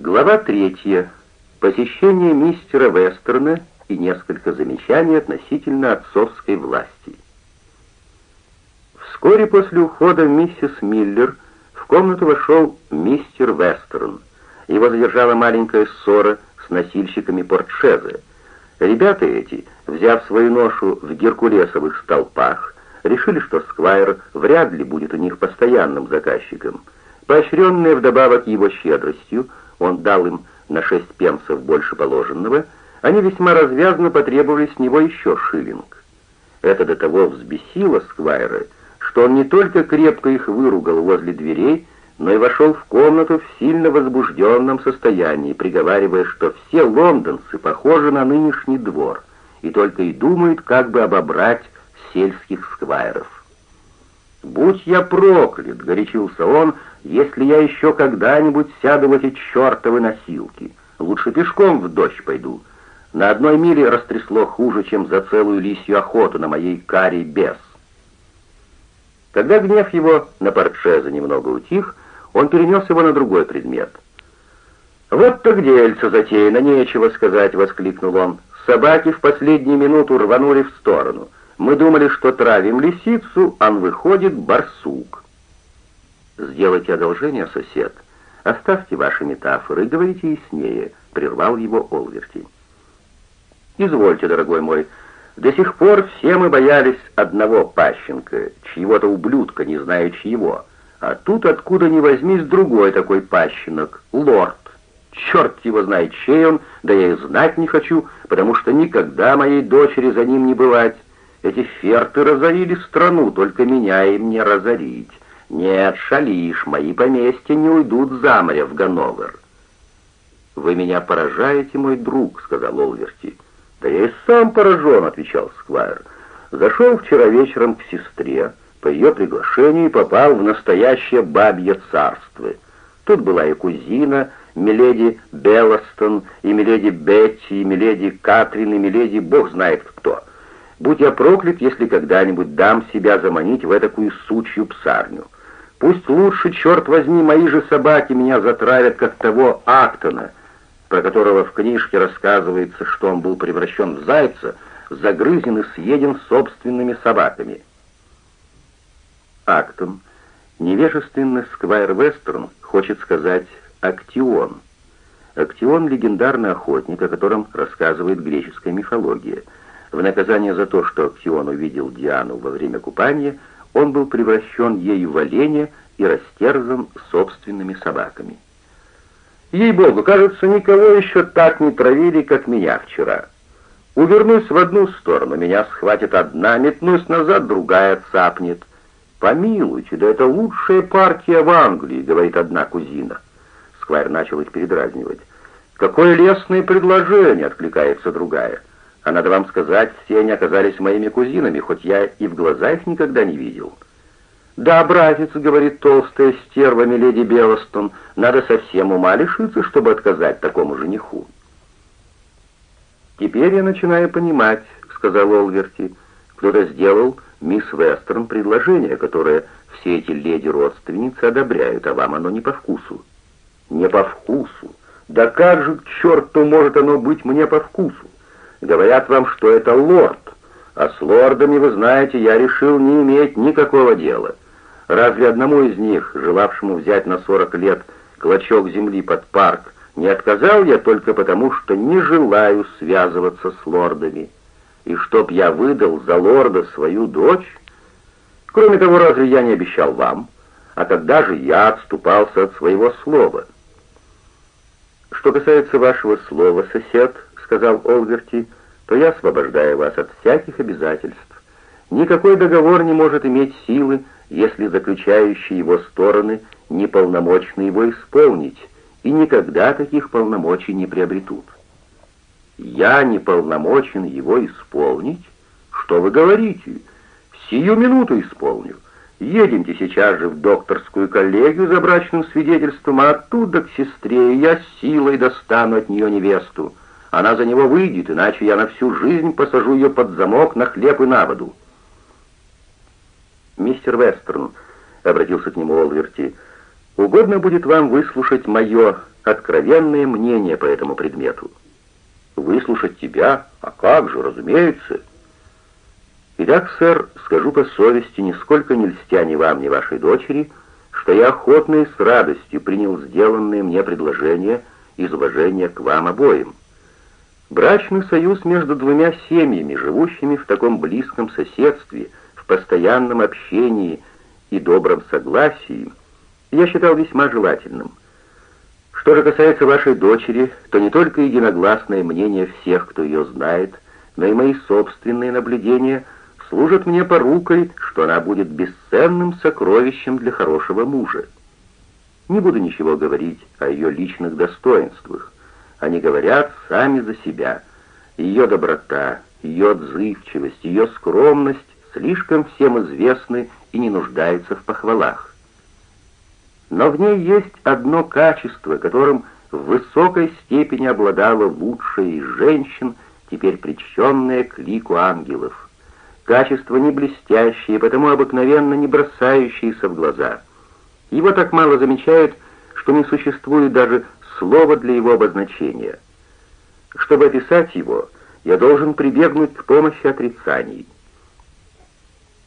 Глава третья. Посещение мистера Вестерна и несколько замечаний относительно отцовской власти. Вскоре после ухода миссис Миллер в комнату вошел мистер Вестерн. Его задержала маленькая ссора с носильщиками портшеза. Ребята эти, взяв свою ношу в геркулесовых столпах, решили, что Сквайр вряд ли будет у них постоянным заказчиком. Поощренные вдобавок его щедростью, он дал им на шесть пенсов больше положенного, они весьма развязно потребовали с него еще шиллинг. Это до того взбесило Сквайра, что он не только крепко их выругал возле дверей, но и вошел в комнату в сильно возбужденном состоянии, приговаривая, что все лондонцы похожи на нынешний двор и только и думают, как бы обобрать сельских сквайров. «Будь я проклят!» — горячился он — если я еще когда-нибудь сяду в эти чертовы носилки. Лучше пешком в дождь пойду. На одной миле растрясло хуже, чем за целую лисью охоту на моей каре без. Когда гнев его на Портшезе немного утих, он перенес его на другой предмет. «Вот так дельце затеяно, нечего сказать», — воскликнул он. «Собаки в последнюю минуту рванули в сторону. Мы думали, что травим лисицу, а выходит барсук». «Сделайте одолжение, сосед. Оставьте ваши метафоры, говорите яснее», — прервал его Олверти. «Извольте, дорогой мой, до сих пор все мы боялись одного пащенка, чьего-то ублюдка, не знаю чьего. А тут откуда ни возьмись другой такой пащенок, лорд. Черт его знает, чей он, да я и знать не хочу, потому что никогда моей дочери за ним не бывать. Эти ферты разорили страну, только меня им не разорить». «Нет, шалишь, мои поместья не уйдут за море в Ганновер». «Вы меня поражаете, мой друг», — сказал Олверти. «Да я и сам поражен», — отвечал Сквайр. «Зашел вчера вечером к сестре, по ее приглашению и попал в настоящее бабье царство. Тут была и кузина, миледи Беллостон, и миледи Бетти, и миледи Катрин, и миледи бог знает кто. Будь я проклят, если когда-нибудь дам себя заманить в этакую сучью псарню». Пусть лучше, черт возьми, мои же собаки меня затравят, как того Актона, про которого в книжке рассказывается, что он был превращен в зайца, загрызен и съеден собственными собаками. Актон, невежественный Сквайр Вестерн, хочет сказать Актион. Актион — легендарный охотник, о котором рассказывает греческая мифология. В наказание за то, что Актион увидел Диану во время купания — он был превращен ею в оленя и растерзан собственными собаками. Ей-богу, кажется, никого еще так не травили, как меня вчера. Увернусь в одну сторону, меня схватит одна, метнусь назад, другая цапнет. «Помилуйте, да это лучшая партия в Англии», — говорит одна кузина. Сквайр начал их передразнивать. «Какое лестное предложение!» — откликается другая. А надо вам сказать, все они оказались моими кузинами, хоть я и в глаза их никогда не видел. «Да, братец», — говорит толстая стерва миледи Белостон, — «надо совсем ума лишиться, чтобы отказать такому жениху». «Теперь я начинаю понимать», — сказал Олверти. «Кто-то сделал мисс Вестерн предложение, которое все эти леди-родственницы одобряют, а вам оно не по вкусу». «Не по вкусу? Да как же, к черту, может оно быть мне по вкусу? Говорят вам, что это лорд, а с лордами, вы знаете, я решил не иметь никакого дела. Разве одному из них, желавшему взять на сорок лет клочок земли под парк, не отказал я только потому, что не желаю связываться с лордами? И чтоб я выдал за лорда свою дочь? Кроме того, разве я не обещал вам? А когда же я отступался от своего слова? Что касается вашего слова, сосед, сказал Олверти, то я освобождаю вас от всяких обязательств. Никакой договор не может иметь силы, если заключающие его стороны неполномочны его исполнить, и никогда таких полномочий не приобретут. Я неполномочен его исполнить? Что вы говорите? Сию минуту исполню. Едемте сейчас же в докторскую коллегию за брачным свидетельством, а оттуда к сестре, и я силой достану от нее невесту. Она за него выйдет, иначе я на всю жизнь посажу ее под замок на хлеб и на воду. «Мистер Вестерн», — обратился к нему Олверти, — «угодно будет вам выслушать мое откровенное мнение по этому предмету. Выслушать тебя? А как же, разумеется. Итак, сэр, скажу по совести, нисколько не льстя ни вам, ни вашей дочери, что я охотно и с радостью принял сделанные мне предложения из уважения к вам обоим. Брачный союз между двумя семьями, живущими в таком близком соседстве, в постоянном общении и добром согласии, я считал весьма желательным. Что же касается вашей дочери, то не только единогласное мнение всех, кто ее знает, но и мои собственные наблюдения служат мне порукой, что она будет бесценным сокровищем для хорошего мужа. Не буду ничего говорить о ее личных достоинствах. Они говорят сами за себя. Ее доброта, ее отзывчивость, ее скромность слишком всем известны и не нуждаются в похвалах. Но в ней есть одно качество, которым в высокой степени обладала лучшая из женщин, теперь причащенная к лику ангелов. Качество не блестящее, потому обыкновенно не бросающееся в глаза. Его так мало замечают, что не существует даже слова для его обозначения. Чтобы описать его, я должен прибегнуть к помощи отрицаний.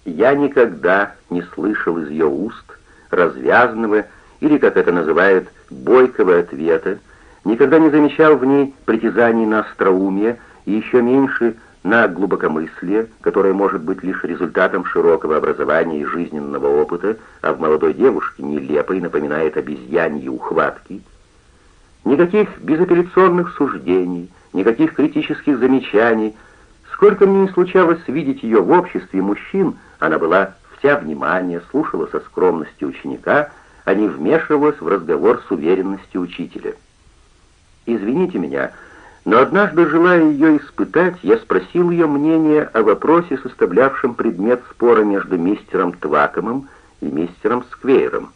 Я никогда не слышал из ее уст развязанного или, как это называют, бойкого ответа, никогда не замечал в ней притязаний на остроумие и еще меньше на глубокомыслие, которое может быть лишь результатом широкого образования и жизненного опыта, а в молодой девушке нелепо и напоминает обезьяньи ухватки — Никаких безапелляционных суждений, никаких критических замечаний. Сколько мне не случалось видеть ее в обществе мужчин, она была вся внимание, слушала со скромностью ученика, а не вмешивалась в разговор с уверенностью учителя. «Извините меня, но однажды, желая ее испытать, я спросил ее мнение о вопросе, составлявшем предмет спора между мистером Твакомом и мистером Сквейром.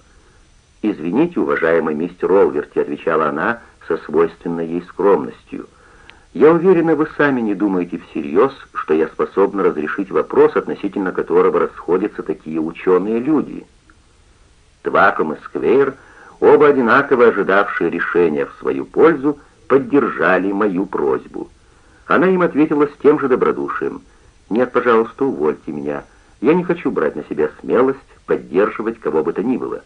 «Извините, уважаемый мистер Олверти», — отвечала она со свойственной ей скромностью. «Я уверена, вы сами не думаете всерьез, что я способна разрешить вопрос, относительно которого расходятся такие ученые люди». Тваком и Сквейр, оба одинаково ожидавшие решения в свою пользу, поддержали мою просьбу. Она им ответила с тем же добродушием. «Нет, пожалуйста, увольте меня. Я не хочу брать на себя смелость поддерживать кого бы то ни было».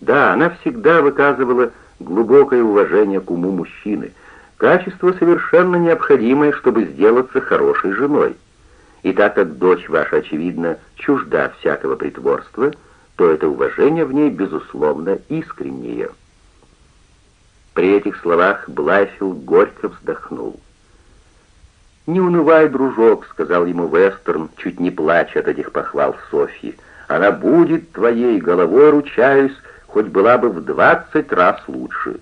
Да, она всегда выказывала глубокое уважение к уму мужчины, качество совершенно необходимое, чтобы сделаться хорошей женой. И так как дочь ваша, очевидно, чужда всякого притворства, то это уважение в ней, безусловно, искреннее. При этих словах Блайфилл горько вздохнул. «Не унывай, дружок», — сказал ему Вестерн, чуть не плача от этих похвал Софьи. «Она будет твоей, головой ручаюсь, хоть была бы в двадцать раз лучше.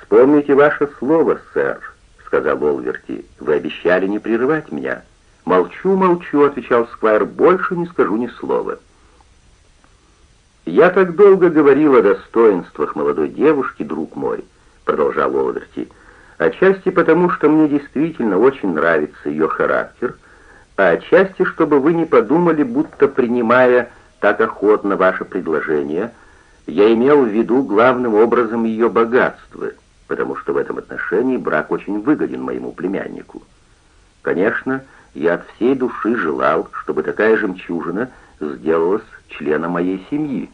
«Вспомните ваше слово, сэр», — сказал Олверти. «Вы обещали не прерывать меня». «Молчу, молчу», — отвечал Сквайр, — «больше не скажу ни слова». «Я так долго говорил о достоинствах молодой девушки, друг мой», — продолжал Олверти, — «отчасти потому, что мне действительно очень нравится ее характер, а отчасти, чтобы вы не подумали, будто принимая так охотно ваше предложение, я имел в виду главным образом ее богатство, потому что в этом отношении брак очень выгоден моему племяннику. Конечно, я от всей души желал, чтобы такая жемчужина сделалась членом моей семьи.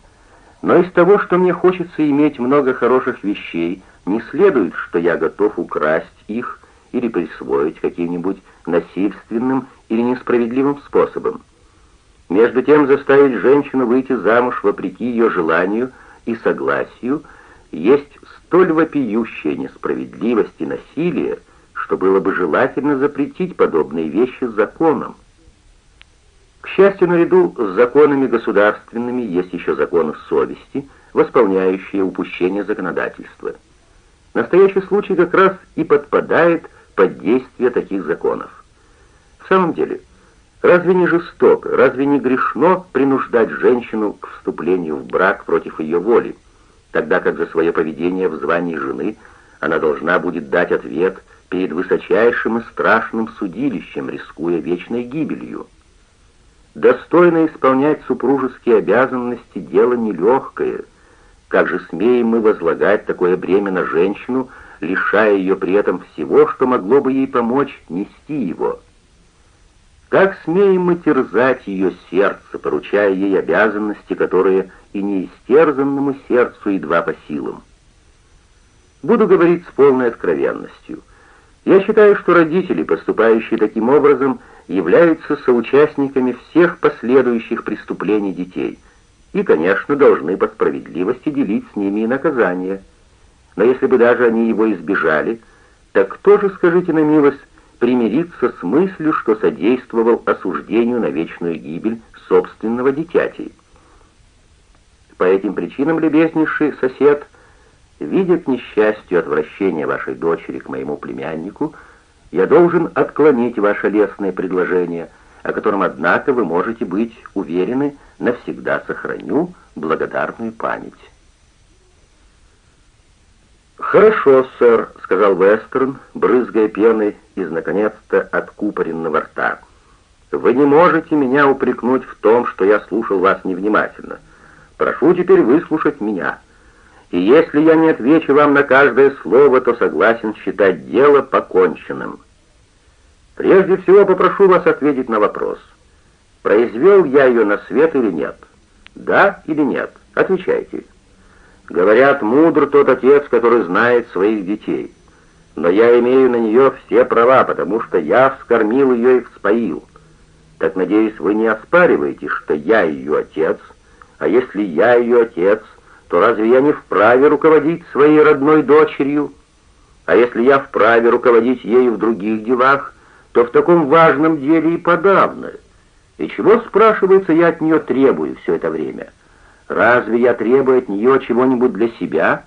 Но из того, что мне хочется иметь много хороших вещей, не следует, что я готов украсть их или присвоить каким-нибудь насильственным или несправедливым способом. Между тем заставить женщину выйти замуж вопреки ее желанию и согласию есть столь вопиющая несправедливость и насилие, что было бы желательно запретить подобные вещи законом. К счастью, наряду с законами государственными есть еще законы совести, восполняющие упущение законодательства. Настоящий случай как раз и подпадает под действие таких законов. В самом деле, Разве не жестоко, разве не грешно принуждать женщину к вступлению в брак против ее воли, тогда как за свое поведение в звании жены она должна будет дать ответ перед высочайшим и страшным судилищем, рискуя вечной гибелью? Достойно исполнять супружеские обязанности – дело нелегкое, Как же смеем мы возлагать такое бремя на женщину, лишая ее при этом всего, что могло бы ей помочь нести его? Как смеем мы терзать ее сердце, поручая ей обязанности, которые и неистерзанному сердцу едва по силам? Буду говорить с полной откровенностью. Я считаю, что родители, поступающие таким образом, являются соучастниками всех последующих преступлений детей и, конечно, должны по справедливости делить с ними и наказание. Но если бы даже они его избежали, так кто же, скажите на милость, примириться с мыслью, что содействовал осуждению на вечную гибель собственного дитяти? По этим причинам, любезнейший сосед, видя к несчастью отвращение вашей дочери к моему племяннику, я должен отклонить ваше лестное предложение, о котором, однако, вы можете быть уверены, навсегда сохраню благодарную память. «Хорошо, сэр», — сказал Вестерн, брызгая пеной из, наконец-то, откупоренного рта. «Вы не можете меня упрекнуть в том, что я слушал вас невнимательно. Прошу теперь выслушать меня. И если я не отвечу вам на каждое слово, то согласен считать дело поконченным. Прежде всего попрошу вас ответить на вопрос. Произвел я ее на свет или нет? Да или нет? Отвечайте». Говорят, мудр тот отец, который знает своих детей. Но я имею на нее все права, потому что я вскормил ее и вспоил. Так, надеюсь, вы не оспариваете, что я ее отец, а если я ее отец, то разве я не вправе руководить своей родной дочерью? А если я вправе руководить ею в других делах, то в таком важном деле и подавно. И чего, спрашивается, я от нее требую все это время?» Разве я требую от нее чего-нибудь для себя?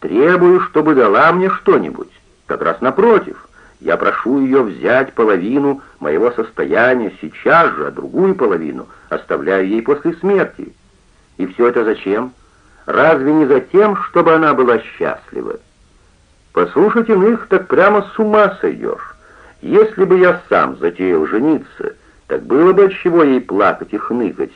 Требую, чтобы дала мне что-нибудь. Как раз напротив, я прошу ее взять половину моего состояния сейчас же, а другую половину оставляю ей после смерти. И все это зачем? Разве не за тем, чтобы она была счастлива? Послушать иных, так прямо с ума сойдешь. Если бы я сам затеял жениться, так было бы от чего ей плакать и хныкать.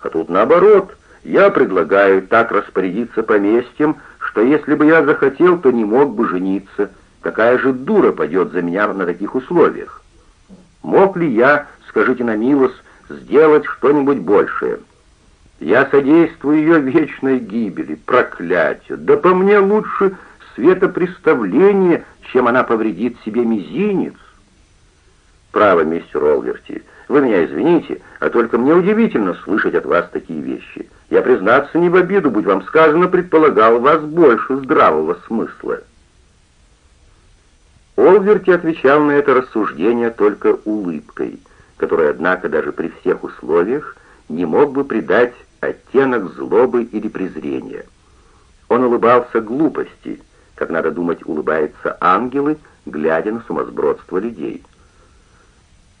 А тут наоборот — я предлагаю так распорядиться поместьем, что если бы я захотел, то не мог бы жениться. Какая же дура пойдет за меня на таких условиях? Мог ли я, скажите на милость, сделать что-нибудь большее? Я содействую ее вечной гибели, проклятию. Да по мне лучше светопреставление, чем она повредит себе мизинец. Право, мистер Олверти, вы меня извините, а только мне удивительно слышать от вас такие вещи. Я, признаться, не в обиду, будь вам сказано, предполагал вас больше здравого смысла. Олверти отвечал на это рассуждение только улыбкой, которая, однако, даже при всех условиях не мог бы придать оттенок злобы или презрения. Он улыбался глупости, как надо думать, улыбаются ангелы, глядя на сумасбродство людей.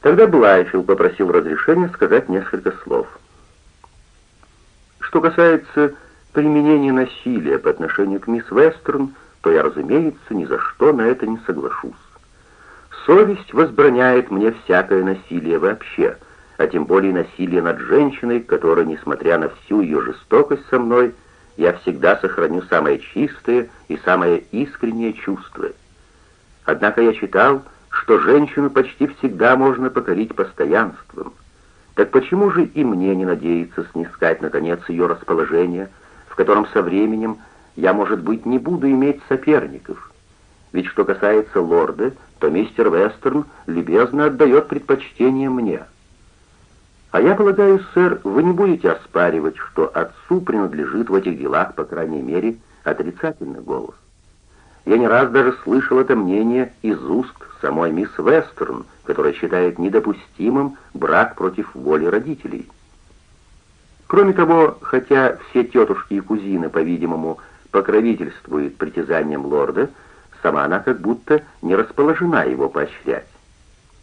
Тогда Блайфилд попросил разрешения сказать несколько слов. Что касается применения насилия по отношению к мисс Вестерн, то я, разумеется, ни за что на это не соглашусь. Совесть возбраняет мне всякое насилие вообще, а тем более насилие над женщиной, которая, несмотря на всю ее жестокость со мной, я всегда сохраню самое чистое и самое искреннее чувство. Однако я читал, что женщину почти всегда можно покорить постоянством. Так почему же и мне не надеяться снискать, наконец, ее расположение, в котором со временем я, может быть, не буду иметь соперников? Ведь что касается лорда, то мистер Вестерн любезно отдает предпочтение мне. А я полагаю, сэр, вы не будете оспаривать, что отцу принадлежит в этих делах, по крайней мере, отрицательный голос. Я не раз даже слышал это мнение из уст самой мисс Вестерн, которая считает недопустимым брак против воли родителей. Кроме того, хотя все тетушки и кузины, по-видимому, покровительствуют притязаниям лорда, сама она как будто не расположена его поощрять.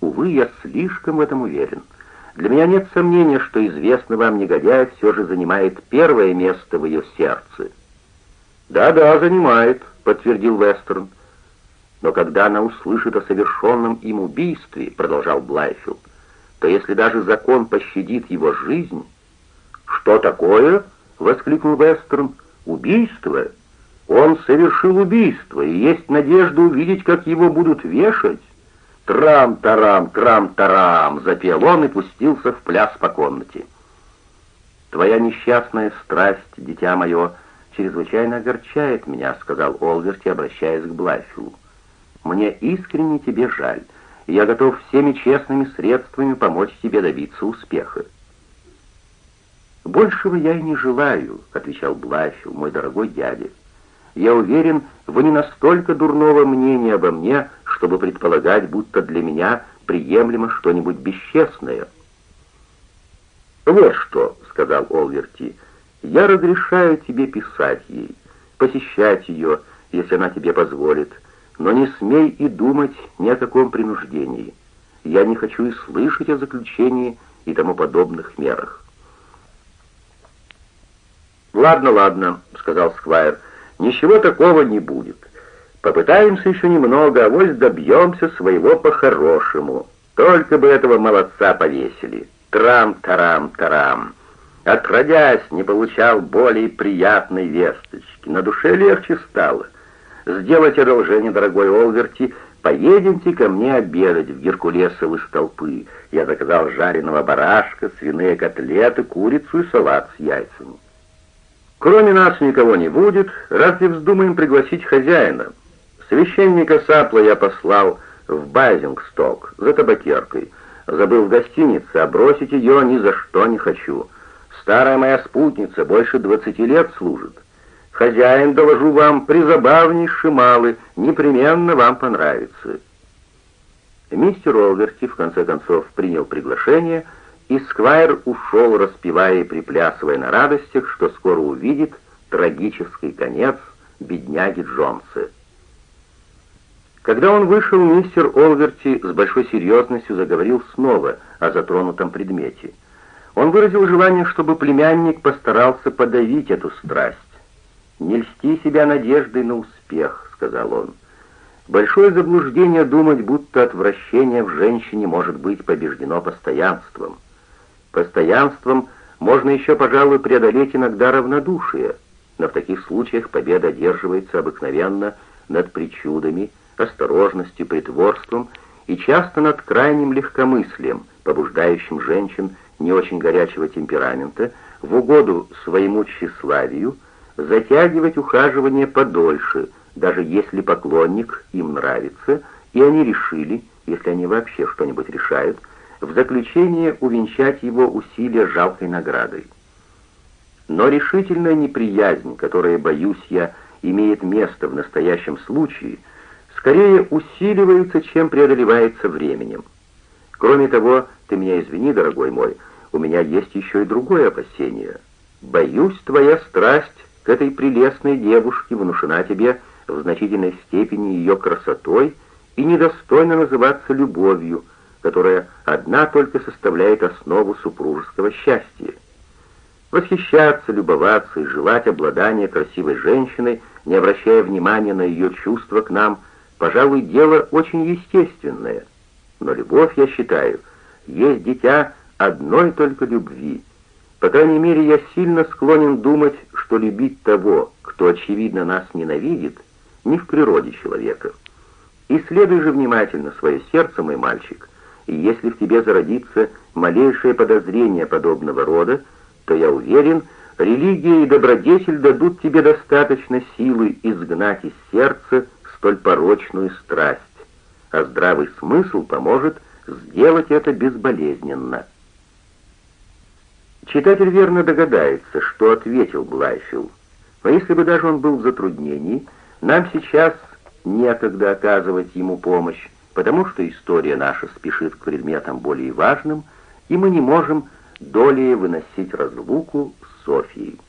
Увы, я слишком в этом уверен. Для меня нет сомнения, что известный вам негодяй все же занимает первое место в ее сердце. «Да-да, занимает», — подтвердил Вестерн. «Но когда она услышит о совершенном им убийстве», — продолжал Блайфилд, «то если даже закон пощадит его жизнь...» «Что такое?» — воскликнул Вестерн. Убийство? Он совершил убийство, и есть надежда увидеть, как его будут вешать. «Трам-тарам, трам-тарам!» — запел он и пустился в пляс по комнате. «Твоя несчастная страсть, дитя мое, чрезвычайно огорчает меня», — сказал Олверти, обращаясь к Блайфилу. «Мне искренне тебе жаль, и я готов всеми честными средствами помочь тебе добиться успеха». «Большего я и не желаю», — отвечал Блайфил, мой дорогой дядя. «Я уверен, вы не настолько дурного мнения обо мне, чтобы предполагать, будто для меня приемлемо что-нибудь бесчестное». «Вот что», — сказал Олверти, — «я разрешаю тебе писать ей, посещать ее, если она тебе позволит, но не смей и думать ни о каком принуждении. Я не хочу и слышать о заключении и тому подобных мерах». «Ладно, ладно», — сказал Сквайр, — «ничего такого не будет. Попытаемся еще немного, а вось добьемся своего по-хорошему. Только бы этого молодца повесили. Трам-тарам-тарам. Отродясь, не получал более приятной весточки. На душе легче стало. Сделайте одолжение, дорогой Олверти, поедемте ко мне обедать в геркулесовы столпы. Я заказал жареного барашка, свиные котлеты, курицу и салат с яйцами. Кроме нас никого не будет, разве вздумаем пригласить хозяина? Священника Сапла я послал в Базингсток за табакеркой. Забыл в гостинице, а бросить ее ни за что не хочу. Старая моя спутница больше двадцати лет служит. Хозяин, доложу вам, призабавнейший малый, непременно вам понравится. Мистер Олверти в конце концов принял приглашение — и Сквайр ушел, распевая и приплясывая на радостях, что скоро увидит трагический конец бедняги Джонса. Когда он вышел, мистер Олверти с большой серьезностью заговорил снова о затронутом предмете. Он выразил желание, чтобы племянник постарался подавить эту страсть. «Не льсти себя надеждой на успех», — сказал он. «Большое заблуждение думать, будто отвращение в женщине может быть побеждено постоянством». Постоянством можно еще, пожалуй, преодолеть иногда равнодушие, но в таких случаях победа одерживается обыкновенно над причудами, осторожностью, притворством и часто над крайним легкомыслием, побуждающим женщин не очень горячего темперамента в угоду своему тщеславию затягивать ухаживание подольше, даже если поклонник им нравится, и они решили, если они вообще что-нибудь решают, в заключение увенчать его усилия жалкой наградой. Но решительная неприязнь, которая, боюсь я, имеет место в настоящем случае, скорее усиливается, чем преодолевается временем. Кроме того, ты меня извини, дорогой мой, у меня есть еще и другое опасение. Боюсь, твоя страсть к этой прелестной девушке внушена тебе в значительной степени ее красотой и недостойно называться любовью, которая одна только составляет основу супружеского счастья. Восхищаться, любоваться и желать обладания красивой женщиной, не обращая внимания на ее чувства к нам, пожалуй, дело очень естественное. Но любовь, я считаю, есть дитя одной только любви. По крайней мере, я сильно склонен думать, что любить того, кто очевидно нас ненавидит, не в природе человека. Исследуй же внимательно свое сердце, мой мальчик, и если в тебе зародится малейшее подозрение подобного рода, то я уверен, религия и добродетель дадут тебе достаточно силы изгнать из сердца столь порочную страсть, а здравый смысл поможет сделать это безболезненно. Читатель верно догадается, что ответил Блайфилл. Но если бы даже он был в затруднении, нам сейчас некогда оказывать ему помощь, потому что история наша спешит к предметам более важным, и мы не можем долее выносить разлуку с Софией.